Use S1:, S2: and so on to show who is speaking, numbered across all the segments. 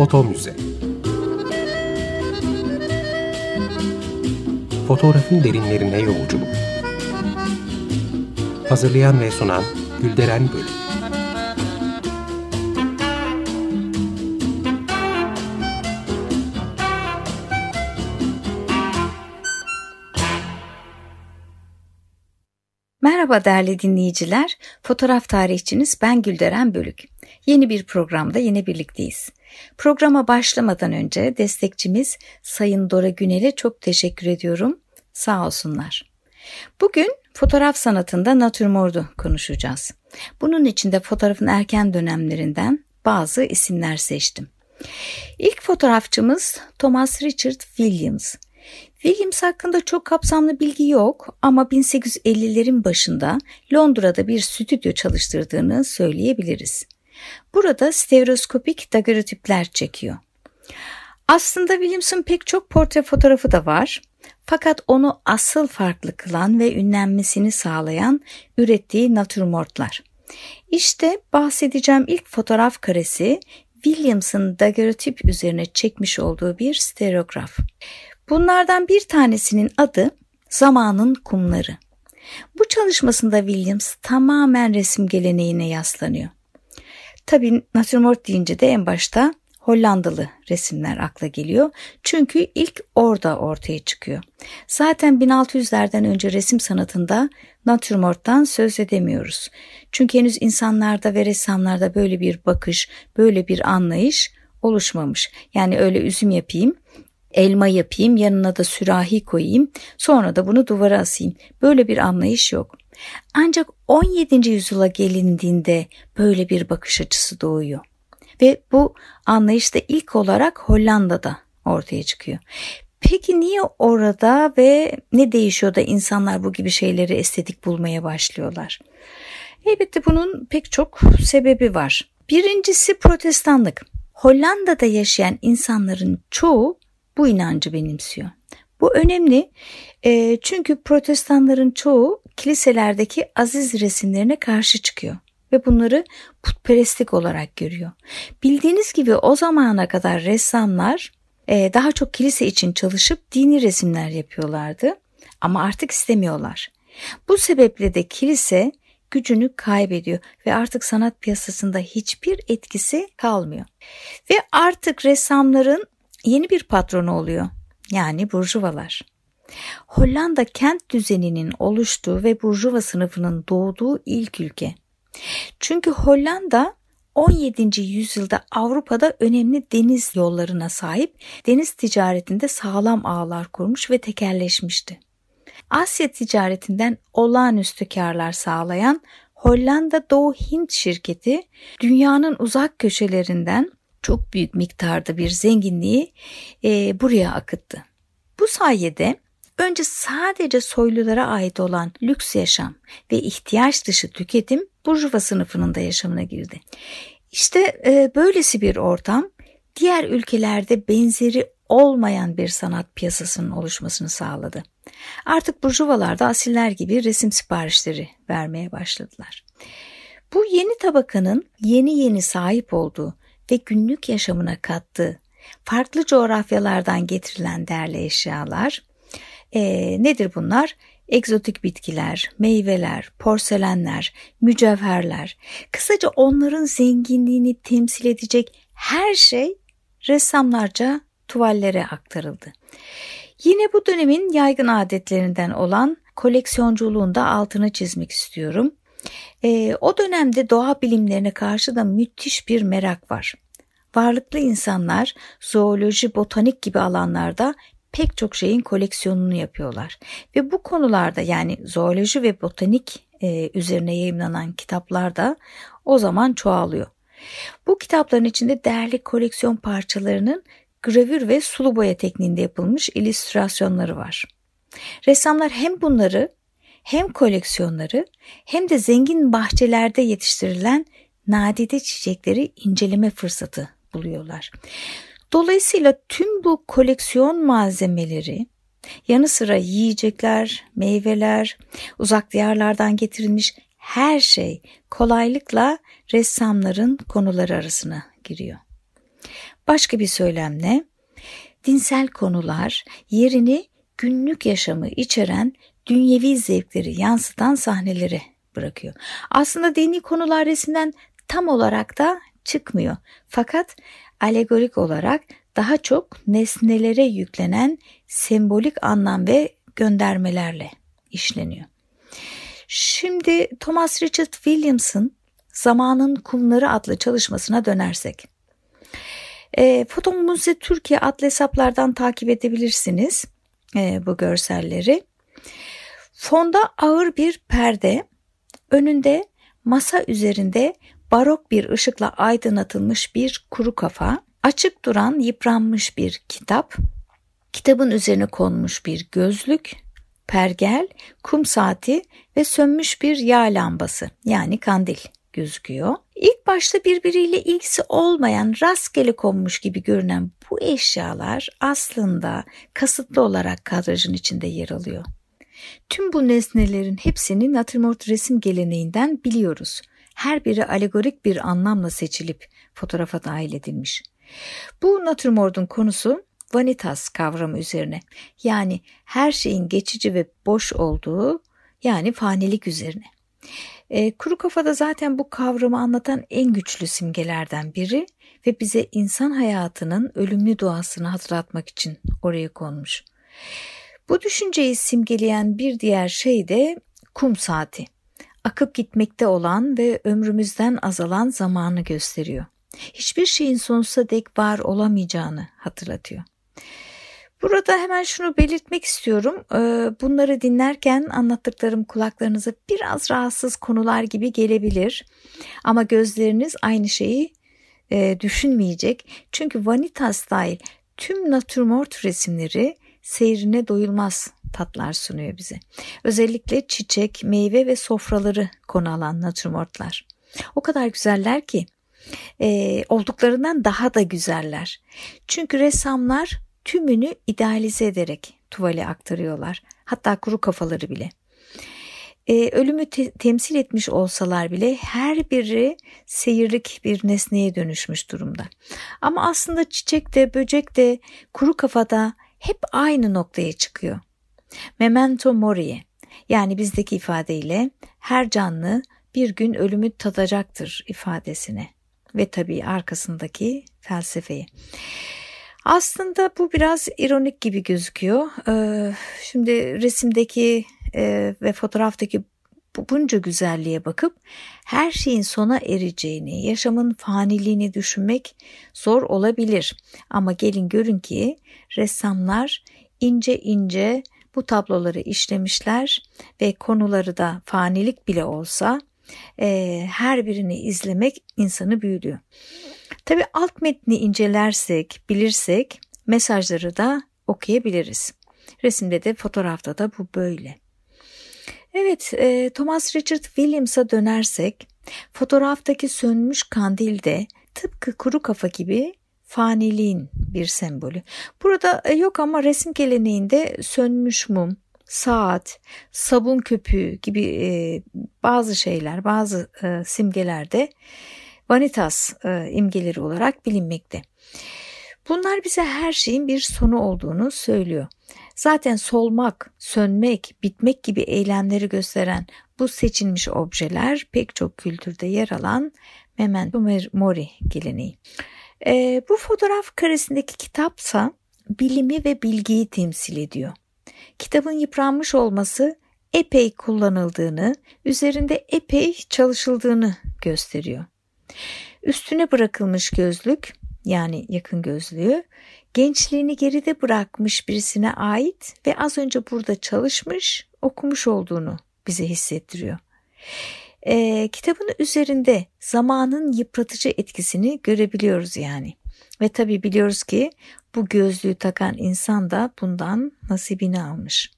S1: Foto Müze Fotoğrafın derinlerine yolculuk Hazırlayan ve sunan Gülderen Bölüm
S2: Merhaba değerli dinleyiciler, fotoğraf tarihçiniz ben Gülderen Bölük. Yeni bir programda yine birlikteyiz. Programa başlamadan önce destekçimiz Sayın Dora Günel'e çok teşekkür ediyorum. Sağ olsunlar. Bugün fotoğraf sanatında natürmordu konuşacağız. Bunun için de fotoğrafın erken dönemlerinden bazı isimler seçtim. İlk fotoğrafçımız Thomas Richard Williams. Williams hakkında çok kapsamlı bilgi yok ama 1850'lerin başında Londra'da bir stüdyo çalıştırdığını söyleyebiliriz. Burada stereoskopik daguerreotipler çekiyor. Aslında Williams'ın pek çok portre fotoğrafı da var. Fakat onu asıl farklı kılan ve ünlenmesini sağlayan ürettiği natürmortlar. İşte bahsedeceğim ilk fotoğraf karesi Williams'ın daguerreotip üzerine çekmiş olduğu bir stereograf. Bunlardan bir tanesinin adı Zamanın Kumları. Bu çalışmasında Williams tamamen resim geleneğine yaslanıyor. Tabii natürmort deyince de en başta Hollandalı resimler akla geliyor. Çünkü ilk orada ortaya çıkıyor. Zaten 1600'lerden önce resim sanatında natürmorttan söz edemiyoruz. Çünkü henüz insanlarda ve ressamlarda böyle bir bakış, böyle bir anlayış oluşmamış. Yani öyle üzüm yapayım, elma yapayım, yanına da sürahi koyayım, sonra da bunu duvara asayım. Böyle bir anlayış yok. Ancak 17. yüzyıla gelindiğinde böyle bir bakış açısı doğuyor. Ve bu anlayış da ilk olarak Hollanda'da ortaya çıkıyor. Peki niye orada ve ne değişiyor da insanlar bu gibi şeyleri estetik bulmaya başlıyorlar? Elbette bunun pek çok sebebi var. Birincisi protestanlık. Hollanda'da yaşayan insanların çoğu bu inancı benimsiyor. Bu önemli çünkü protestanların çoğu kiliselerdeki aziz resimlerine karşı çıkıyor ve bunları putperestlik olarak görüyor. Bildiğiniz gibi o zamana kadar ressamlar e, daha çok kilise için çalışıp dini resimler yapıyorlardı ama artık istemiyorlar. Bu sebeple de kilise gücünü kaybediyor ve artık sanat piyasasında hiçbir etkisi kalmıyor. Ve artık ressamların yeni bir patronu oluyor. Yani burjuvalar. Hollanda kent düzeninin oluştuğu ve burjuva sınıfının doğduğu ilk ülke. Çünkü Hollanda 17. yüzyılda Avrupa'da önemli deniz yollarına sahip, deniz ticaretinde sağlam ağlar kurmuş ve tekerleşmişti. Asya ticaretinden olağanüstü karlar sağlayan Hollanda Doğu Hint şirketi dünyanın uzak köşelerinden çok büyük miktarda bir zenginliği e, buraya akıttı. Bu sayede önce sadece soylulara ait olan lüks yaşam ve ihtiyaç dışı tüketim burjuva sınıfının da yaşamına girdi. İşte e, böylesi bir ortam diğer ülkelerde benzeri olmayan bir sanat piyasasının oluşmasını sağladı. Artık burjuvalar da asiller gibi resim siparişleri vermeye başladılar. Bu yeni tabakanın yeni yeni sahip olduğu ve günlük yaşamına kattığı farklı coğrafyalardan getirilen değerli eşyalar e, nedir bunlar? Egzotik bitkiler, meyveler, porselenler, mücevherler, kısaca onların zenginliğini temsil edecek her şey ressamlarca tuvallere aktarıldı. Yine bu dönemin yaygın adetlerinden olan koleksiyonculuğun da altını çizmek istiyorum. E, o dönemde doğa bilimlerine karşı da müthiş bir merak var. Varlıklı insanlar zooloji, botanik gibi alanlarda pek çok şeyin koleksiyonunu yapıyorlar. Ve bu konularda yani zooloji ve botanik e, üzerine yayınlanan kitaplar da o zaman çoğalıyor. Bu kitapların içinde değerli koleksiyon parçalarının gravür ve sulu boya tekniğinde yapılmış illüstrasyonları var. Ressamlar hem bunları hem koleksiyonları hem de zengin bahçelerde yetiştirilen nadide çiçekleri inceleme fırsatı buluyorlar. Dolayısıyla tüm bu koleksiyon malzemeleri yanı sıra yiyecekler, meyveler, uzak diyarlardan getirilmiş her şey kolaylıkla ressamların konuları arasına giriyor. Başka bir söylemle dinsel konular yerini günlük yaşamı içeren dünyevi zevkleri yansıtan sahneleri bırakıyor. Aslında dini konular resimden tam olarak da çıkmıyor. Fakat alegorik olarak daha çok nesnelere yüklenen sembolik anlam ve göndermelerle işleniyor. Şimdi Thomas Richard Williams'ın Zamanın Kumları adlı çalışmasına dönersek. E, Foton Müze Türkiye adlı hesaplardan takip edebilirsiniz e, bu görselleri. Fonda ağır bir perde, önünde masa üzerinde barok bir ışıkla aydınlatılmış bir kuru kafa, açık duran yıpranmış bir kitap, kitabın üzerine konmuş bir gözlük, pergel, kum saati ve sönmüş bir yağ lambası yani kandil gözüküyor. İlk başta birbiriyle ilgisi olmayan rastgele konmuş gibi görünen bu eşyalar aslında kasıtlı olarak kadrajın içinde yer alıyor. Tüm bu nesnelerin hepsini natürmort resim geleneğinden biliyoruz. Her biri alegorik bir anlamla seçilip fotoğrafa dahil edilmiş. Bu natürmort'un konusu vanitas kavramı üzerine. Yani her şeyin geçici ve boş olduğu yani fanilik üzerine. E, kuru kafada zaten bu kavramı anlatan en güçlü simgelerden biri ve bize insan hayatının ölümlü doğasını hatırlatmak için oraya konmuş. Bu düşünceyi simgeleyen bir diğer şey de kum saati. Akıp gitmekte olan ve ömrümüzden azalan zamanı gösteriyor. Hiçbir şeyin sonsuza dek var olamayacağını hatırlatıyor. Burada hemen şunu belirtmek istiyorum. Ee, bunları dinlerken anlattıklarım kulaklarınıza biraz rahatsız konular gibi gelebilir. Ama gözleriniz aynı şeyi e, düşünmeyecek. Çünkü Vanitas dahil tüm natürmort resimleri seyrine doyulmaz tatlar sunuyor bize. Özellikle çiçek, meyve ve sofraları konu alan natürmortlar. O kadar güzeller ki e, olduklarından daha da güzeller. Çünkü ressamlar tümünü idealize ederek tuvale aktarıyorlar. Hatta kuru kafaları bile. Ee, ölümü te- temsil etmiş olsalar bile her biri seyirlik bir nesneye dönüşmüş durumda. Ama aslında çiçek de böcek de kuru kafada hep aynı noktaya çıkıyor. Memento mori'ye yani bizdeki ifadeyle her canlı bir gün ölümü tadacaktır ifadesine ve tabii arkasındaki felsefeyi. Aslında bu biraz ironik gibi gözüküyor. Ee, şimdi resimdeki e, ve fotoğraftaki bunca güzelliğe bakıp her şeyin sona ereceğini, yaşamın faniliğini düşünmek zor olabilir. Ama gelin görün ki ressamlar ince ince bu tabloları işlemişler ve konuları da fanilik bile olsa e, her birini izlemek insanı büyülüyor. Tabi alt metni incelersek, bilirsek mesajları da okuyabiliriz. Resimde de fotoğrafta da bu böyle. Evet, e, Thomas Richard Williams'a dönersek, fotoğraftaki sönmüş kandil de tıpkı kuru kafa gibi faniliğin bir sembolü. Burada e, yok ama resim geleneğinde sönmüş mum, saat, sabun köpüğü gibi e, bazı şeyler, bazı e, simgelerde vanitas imgeleri olarak bilinmekte. Bunlar bize her şeyin bir sonu olduğunu söylüyor. Zaten solmak, sönmek, bitmek gibi eylemleri gösteren bu seçilmiş objeler pek çok kültürde yer alan memento mori geleneği. E, bu fotoğraf karesindeki kitapsa bilimi ve bilgiyi temsil ediyor. Kitabın yıpranmış olması epey kullanıldığını, üzerinde epey çalışıldığını gösteriyor. Üstüne bırakılmış gözlük yani yakın gözlüğü gençliğini geride bırakmış birisine ait ve az önce burada çalışmış, okumuş olduğunu bize hissettiriyor. E, kitabın üzerinde zamanın yıpratıcı etkisini görebiliyoruz yani. Ve tabi biliyoruz ki bu gözlüğü takan insan da bundan nasibini almış.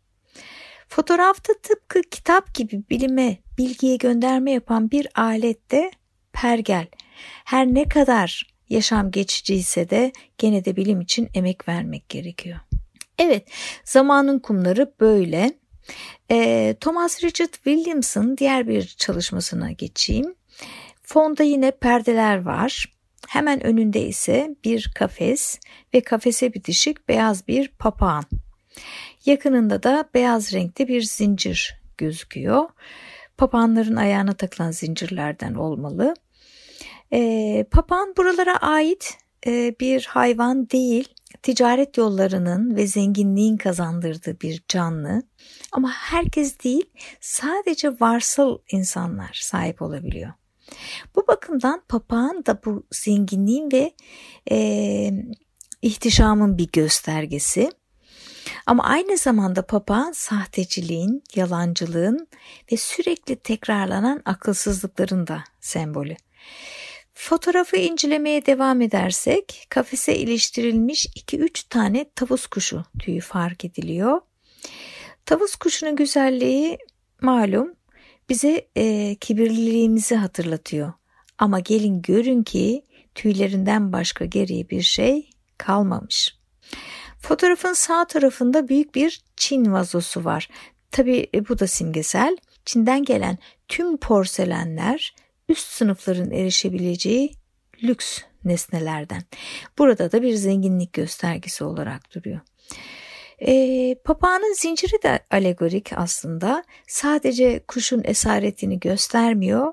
S2: Fotoğrafta tıpkı kitap gibi bilime, bilgiye gönderme yapan bir alette pergel. Her ne kadar yaşam geçici ise de gene de bilim için emek vermek gerekiyor. Evet, zamanın kumları böyle. E, Thomas Richard Williams'ın diğer bir çalışmasına geçeyim. Fonda yine perdeler var. Hemen önünde ise bir kafes ve kafese bitişik beyaz bir papağan. Yakınında da beyaz renkte bir zincir gözüküyor. Papağanların ayağına takılan zincirlerden olmalı. E, papağan buralara ait e, bir hayvan değil, ticaret yollarının ve zenginliğin kazandırdığı bir canlı. Ama herkes değil, sadece varsıl insanlar sahip olabiliyor. Bu bakımdan papağan da bu zenginliğin ve e, ihtişamın bir göstergesi. Ama aynı zamanda papağan sahteciliğin, yalancılığın ve sürekli tekrarlanan akılsızlıkların da sembolü. Fotoğrafı incelemeye devam edersek kafese iliştirilmiş 2-3 tane tavus kuşu tüyü fark ediliyor. Tavus kuşunun güzelliği malum bize e, kibirliliğimizi hatırlatıyor. Ama gelin görün ki tüylerinden başka geriye bir şey kalmamış. Fotoğrafın sağ tarafında büyük bir Çin vazosu var. Tabi e, bu da simgesel. Çin'den gelen tüm porselenler üst sınıfların erişebileceği lüks nesnelerden. Burada da bir zenginlik göstergesi olarak duruyor. E, papağanın zinciri de alegorik aslında. Sadece kuşun esaretini göstermiyor,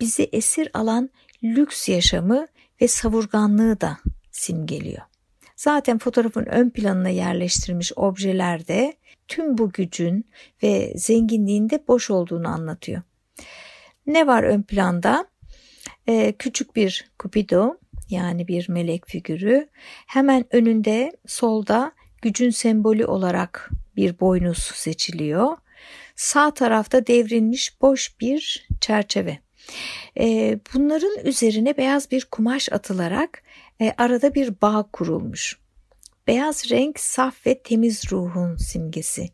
S2: bizi esir alan lüks yaşamı ve savurganlığı da simgeliyor. Zaten fotoğrafın ön planına yerleştirilmiş objeler de tüm bu gücün ve zenginliğin de boş olduğunu anlatıyor. Ne var ön planda? Ee, küçük bir Cupido yani bir melek figürü. Hemen önünde solda gücün sembolü olarak bir boynuz seçiliyor. Sağ tarafta devrilmiş boş bir çerçeve. Ee, bunların üzerine beyaz bir kumaş atılarak e, arada bir bağ kurulmuş. Beyaz renk saf ve temiz ruhun simgesi.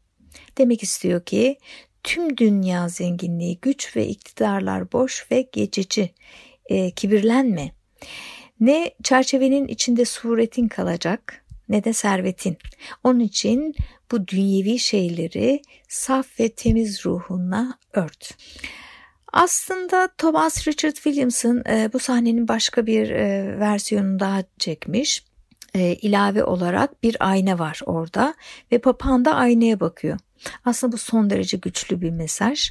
S2: Demek istiyor ki tüm dünya zenginliği, güç ve iktidarlar boş ve geçici. E, kibirlenme. Ne çerçevenin içinde suretin kalacak ne de servetin. Onun için bu dünyevi şeyleri saf ve temiz ruhunla ört. Aslında Thomas Richard Williamson e, bu sahnenin başka bir e, versiyonunu daha çekmiş. E, ilave olarak bir ayna var orada ve papağan da aynaya bakıyor. Aslında bu son derece güçlü bir mesaj.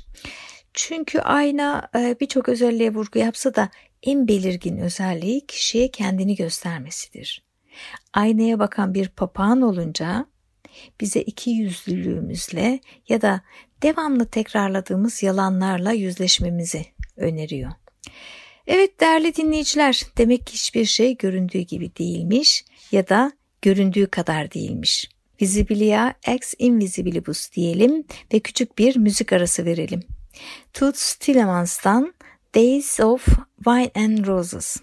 S2: Çünkü ayna e, birçok özelliğe vurgu yapsa da en belirgin özelliği kişiye kendini göstermesidir. Aynaya bakan bir papağan olunca bize iki yüzlülüğümüzle ya da devamlı tekrarladığımız yalanlarla yüzleşmemizi öneriyor. Evet değerli dinleyiciler, demek ki hiçbir şey göründüğü gibi değilmiş ya da göründüğü kadar değilmiş. Visibilia ex invisibilibus diyelim ve küçük bir müzik arası verelim. Toots Tillemans'tan Days of Wine and Roses.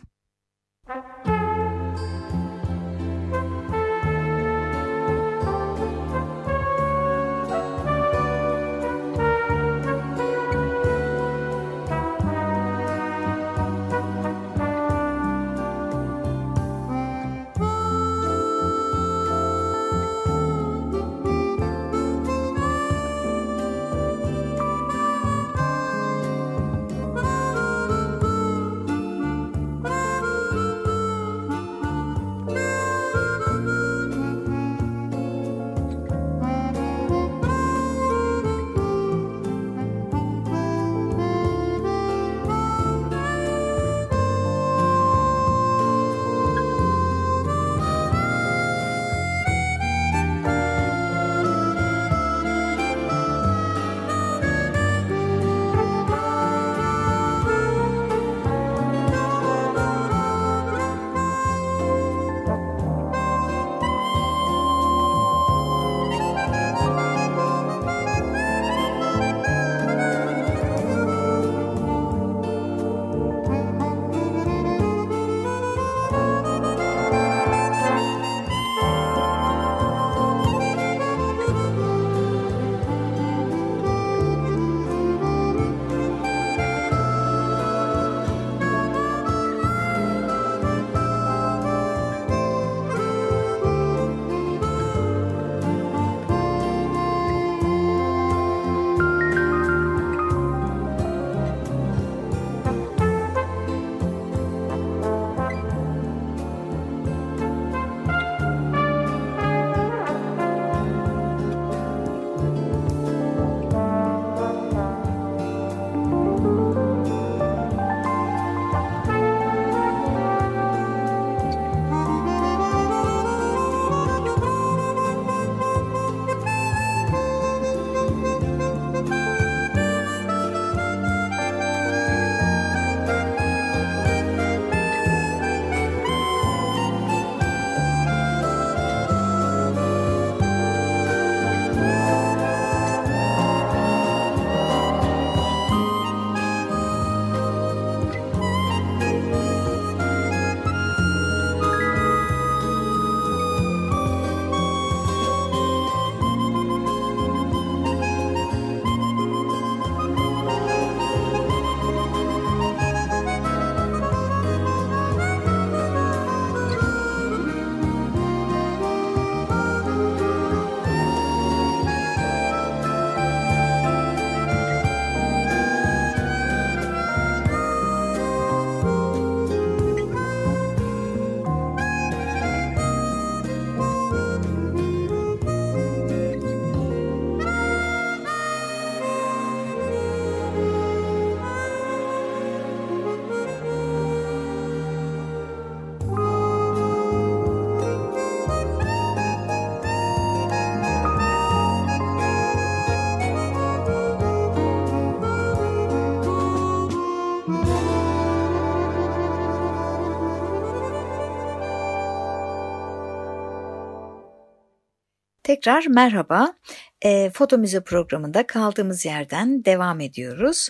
S2: Tekrar merhaba. E, Foto Müze programında kaldığımız yerden devam ediyoruz.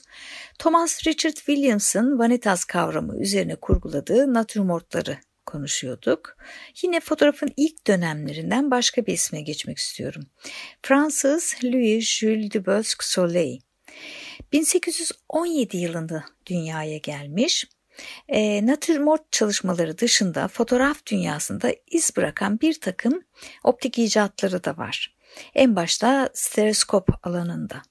S2: Thomas Richard Williams'ın vanitas kavramı üzerine kurguladığı natürmortları konuşuyorduk. Yine fotoğrafın ilk dönemlerinden başka bir isme geçmek istiyorum. Fransız Louis Jules Dubosc Soleil. 1817 yılında dünyaya gelmiş. E, natürmort çalışmaları dışında fotoğraf dünyasında iz bırakan bir takım optik icatları da var. En başta stereoskop alanında.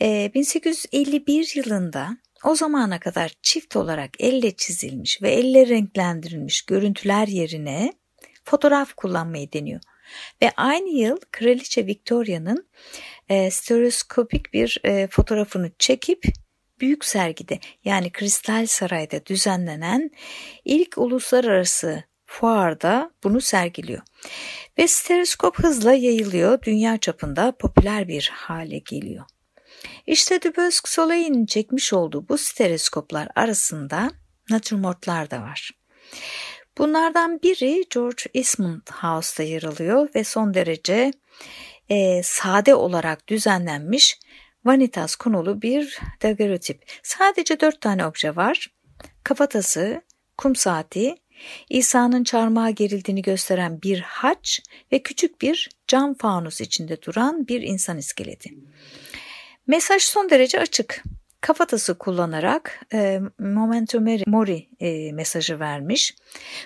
S2: E, 1851 yılında o zamana kadar çift olarak elle çizilmiş ve elle renklendirilmiş görüntüler yerine fotoğraf kullanmayı deniyor. Ve aynı yıl Kraliçe Victoria'nın e, stereoskopik bir e, fotoğrafını çekip büyük sergide yani Kristal Saray'da düzenlenen ilk uluslararası fuarda bunu sergiliyor. Ve stereoskop hızla yayılıyor, dünya çapında popüler bir hale geliyor. İşte Dubosc Soleil'in çekmiş olduğu bu stereoskoplar arasında natürmortlar da var. Bunlardan biri George Eastman House'da yer alıyor ve son derece e, sade olarak düzenlenmiş vanitas konulu bir daguerreotip. Sadece dört tane obje var. Kafatası, kum saati, İsa'nın çarmıha gerildiğini gösteren bir haç ve küçük bir cam fanus içinde duran bir insan iskeleti. Mesaj son derece açık. Kafatası kullanarak e, Momento Mori e, mesajı vermiş.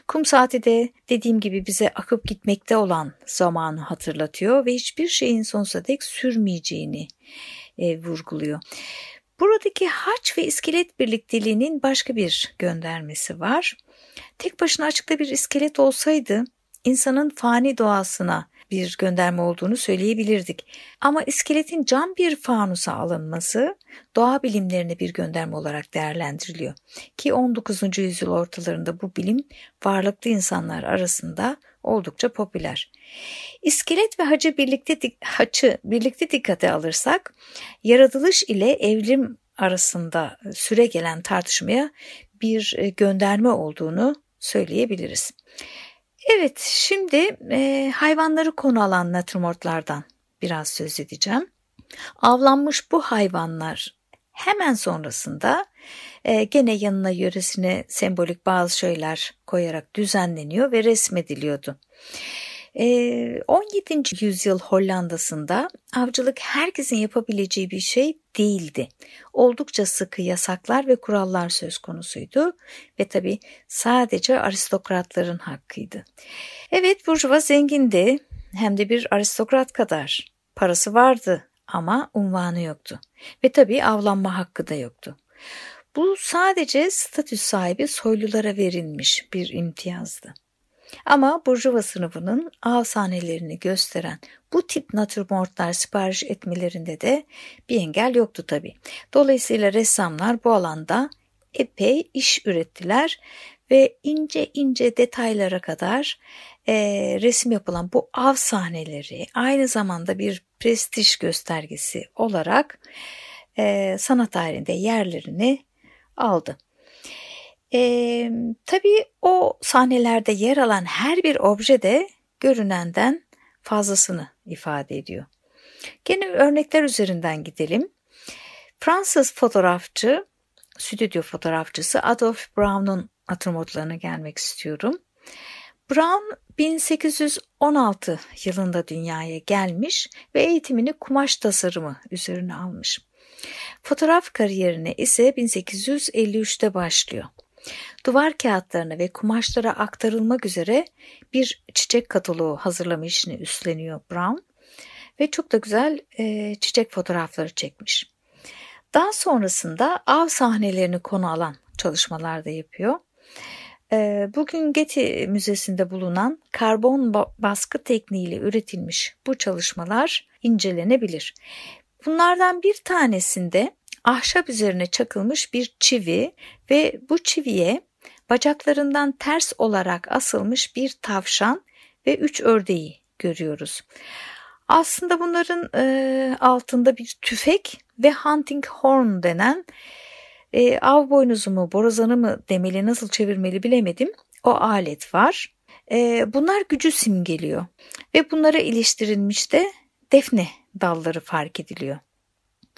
S2: Kum saati de dediğim gibi bize akıp gitmekte olan zamanı hatırlatıyor ve hiçbir şeyin sonsuza dek sürmeyeceğini e, vurguluyor. Buradaki haç ve iskelet birlikteliğinin başka bir göndermesi var. Tek başına açıkta bir iskelet olsaydı insanın fani doğasına bir gönderme olduğunu söyleyebilirdik. Ama iskeletin cam bir fanusa alınması doğa bilimlerine bir gönderme olarak değerlendiriliyor. Ki 19. yüzyıl ortalarında bu bilim varlıklı insanlar arasında oldukça popüler. İskelet ve hacı birlikte haçı birlikte dikkate alırsak yaratılış ile evrim arasında süre gelen tartışmaya bir e, gönderme olduğunu söyleyebiliriz. Evet, şimdi e, hayvanları konu alan natürmortlardan biraz söz edeceğim. Avlanmış bu hayvanlar hemen sonrasında e, gene yanına yöresine sembolik bazı şeyler koyarak düzenleniyor ve resmediliyordu. 17. Ee, yüzyıl Hollanda'sında avcılık herkesin yapabileceği bir şey değildi. Oldukça sıkı yasaklar ve kurallar söz konusuydu ve tabi sadece aristokratların hakkıydı. Evet Burjuva zengindi hem de bir aristokrat kadar. Parası vardı ama unvanı yoktu ve tabi avlanma hakkı da yoktu. Bu sadece statü sahibi soylulara verilmiş bir imtiyazdı. Ama Burjuva sınıfının av sahnelerini gösteren bu tip natürmortlar sipariş etmelerinde de bir engel yoktu tabi. Dolayısıyla ressamlar bu alanda epey iş ürettiler ve ince ince detaylara kadar e, resim yapılan bu av sahneleri aynı zamanda bir prestij göstergesi olarak e, sanat tarihinde yerlerini aldı. E, tabii o sahnelerde yer alan her bir obje de görünenden fazlasını ifade ediyor. Gene örnekler üzerinden gidelim. Fransız fotoğrafçı, stüdyo fotoğrafçısı Adolphe Brown'un atımotlarına gelmek istiyorum. Brown 1816 yılında dünyaya gelmiş ve eğitimini kumaş tasarımı üzerine almış. Fotoğraf kariyerine ise 1853'te başlıyor duvar kağıtlarına ve kumaşlara aktarılmak üzere bir çiçek kataloğu hazırlama işini üstleniyor Brown ve çok da güzel e, çiçek fotoğrafları çekmiş. Daha sonrasında av sahnelerini konu alan çalışmalar da yapıyor. E, bugün Getty Müzesi'nde bulunan karbon baskı tekniğiyle üretilmiş bu çalışmalar incelenebilir. Bunlardan bir tanesinde ahşap üzerine çakılmış bir çivi ve bu çiviye bacaklarından ters olarak asılmış bir tavşan ve üç ördeği görüyoruz. Aslında bunların e, altında bir tüfek ve hunting horn denen e, av boynuzu mu borazanı mı demeli nasıl çevirmeli bilemedim o alet var. E, bunlar gücü simgeliyor ve bunlara iliştirilmiş de defne dalları fark ediliyor.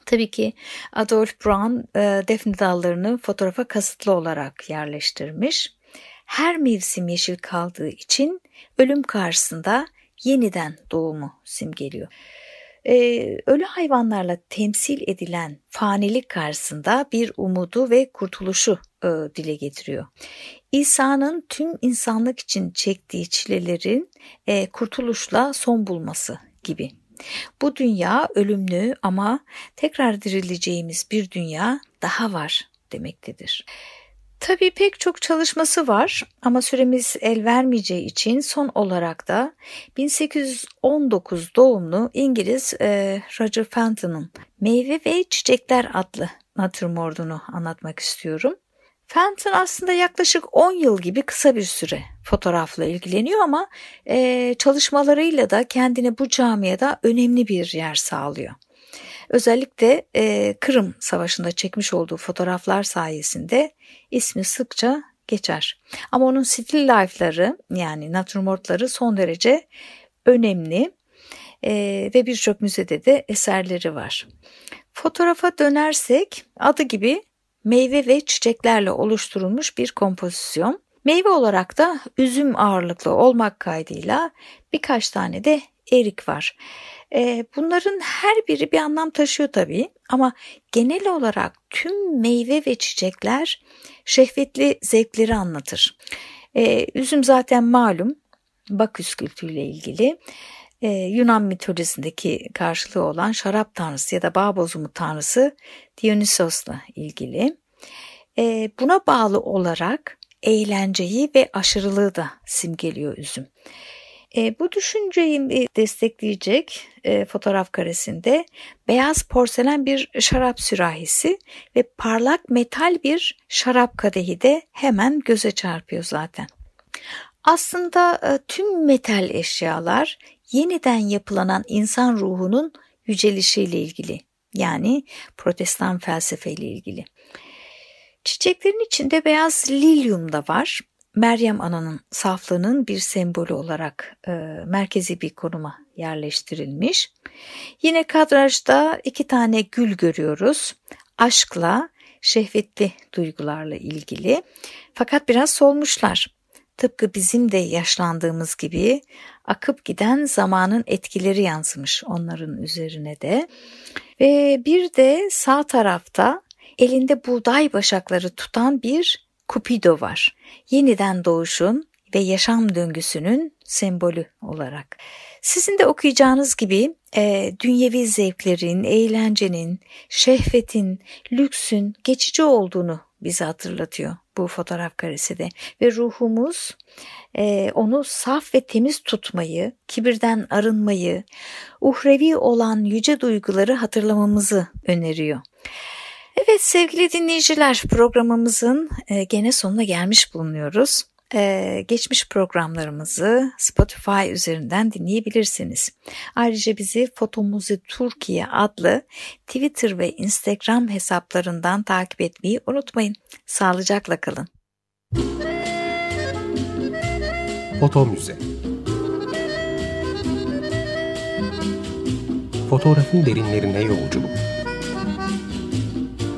S2: Tabii ki Adolf Brown e, defne dallarını fotoğrafa kasıtlı olarak yerleştirmiş. Her mevsim yeşil kaldığı için ölüm karşısında yeniden doğumu simgeliyor. Ee, ölü hayvanlarla temsil edilen fanilik karşısında bir umudu ve kurtuluşu e, dile getiriyor. İsa'nın tüm insanlık için çektiği çilelerin e, kurtuluşla son bulması gibi. Bu dünya ölümlü ama tekrar dirileceğimiz bir dünya daha var demektedir. Tabii pek çok çalışması var ama süremiz el vermeyeceği için son olarak da 1819 doğumlu İngiliz e, Roger Fenton'un Meyve ve Çiçekler adlı natürmordunu anlatmak istiyorum. Fenton aslında yaklaşık 10 yıl gibi kısa bir süre fotoğrafla ilgileniyor ama e, çalışmalarıyla da kendine bu camiada önemli bir yer sağlıyor. Özellikle e, Kırım Savaşı'nda çekmiş olduğu fotoğraflar sayesinde ismi sıkça geçer. Ama onun still life'ları yani natürmortları son derece önemli e, ve birçok müzede de eserleri var. Fotoğrafa dönersek adı gibi meyve ve çiçeklerle oluşturulmuş bir kompozisyon. Meyve olarak da üzüm ağırlıklı olmak kaydıyla birkaç tane de erik var. E, bunların her biri bir anlam taşıyor tabii ama genel olarak tüm meyve ve çiçekler şehvetli zevkleri anlatır. E, üzüm zaten malum Baküs kültüyle ilgili. Ee, Yunan mitolojisindeki karşılığı olan şarap tanrısı ya da bağ bozumu tanrısı Dionysos'la ilgili. Ee, buna bağlı olarak eğlenceyi ve aşırılığı da simgeliyor üzüm. E, bu düşünceyi destekleyecek e, fotoğraf karesinde beyaz porselen bir şarap sürahisi ve parlak metal bir şarap kadehi de hemen göze çarpıyor zaten. Aslında e, tüm metal eşyalar yeniden yapılanan insan ruhunun yücelişiyle ilgili. Yani protestan felsefeyle ilgili. Çiçeklerin içinde beyaz lilyum da var. Meryem Ana'nın saflığının bir sembolü olarak e, merkezi bir konuma yerleştirilmiş. Yine kadrajda iki tane gül görüyoruz. Aşkla, şehvetli duygularla ilgili. Fakat biraz solmuşlar. Tıpkı bizim de yaşlandığımız gibi akıp giden zamanın etkileri yansımış onların üzerine de. Ve bir de sağ tarafta elinde buğday başakları tutan bir Cupido var. Yeniden doğuşun ve yaşam döngüsünün sembolü olarak. Sizin de okuyacağınız gibi e, dünyevi zevklerin, eğlencenin, şehvetin, lüksün geçici olduğunu bize hatırlatıyor bu fotoğraf karesi de. Ve ruhumuz e, onu saf ve temiz tutmayı, kibirden arınmayı, uhrevi olan yüce duyguları hatırlamamızı öneriyor. Evet sevgili dinleyiciler programımızın e, gene sonuna gelmiş bulunuyoruz. Ee, geçmiş programlarımızı Spotify üzerinden dinleyebilirsiniz. Ayrıca bizi Fotomuzi Türkiye adlı Twitter ve Instagram hesaplarından takip etmeyi unutmayın. Sağlıcakla kalın.
S1: Foto Müze Fotoğrafın derinlerine yolculuk